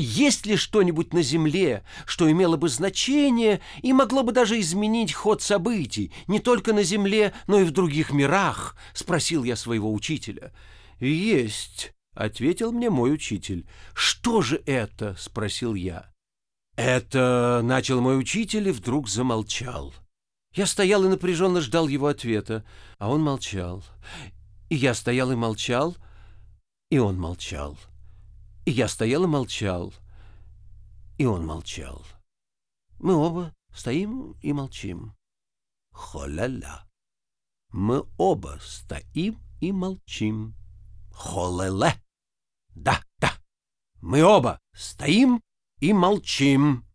есть ли что-нибудь на Земле, что имело бы значение и могло бы даже изменить ход событий, не только на Земле, но и в других мирах?» — спросил я своего учителя. «Есть», — ответил мне мой учитель. «Что же это?» — спросил я. «Это...» — начал мой учитель и вдруг замолчал. Я стоял и напряженно ждал его ответа, а он молчал. И я стоял и молчал, и он молчал. И я стоял и молчал, и он молчал. Мы оба стоим и молчим. Холя-ля. Мы оба стоим и молчим. Холеле. Да, да. Мы оба стоим и молчим.